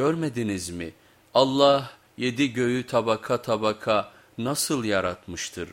Görmediniz mi? Allah yedi göğü tabaka tabaka nasıl yaratmıştır?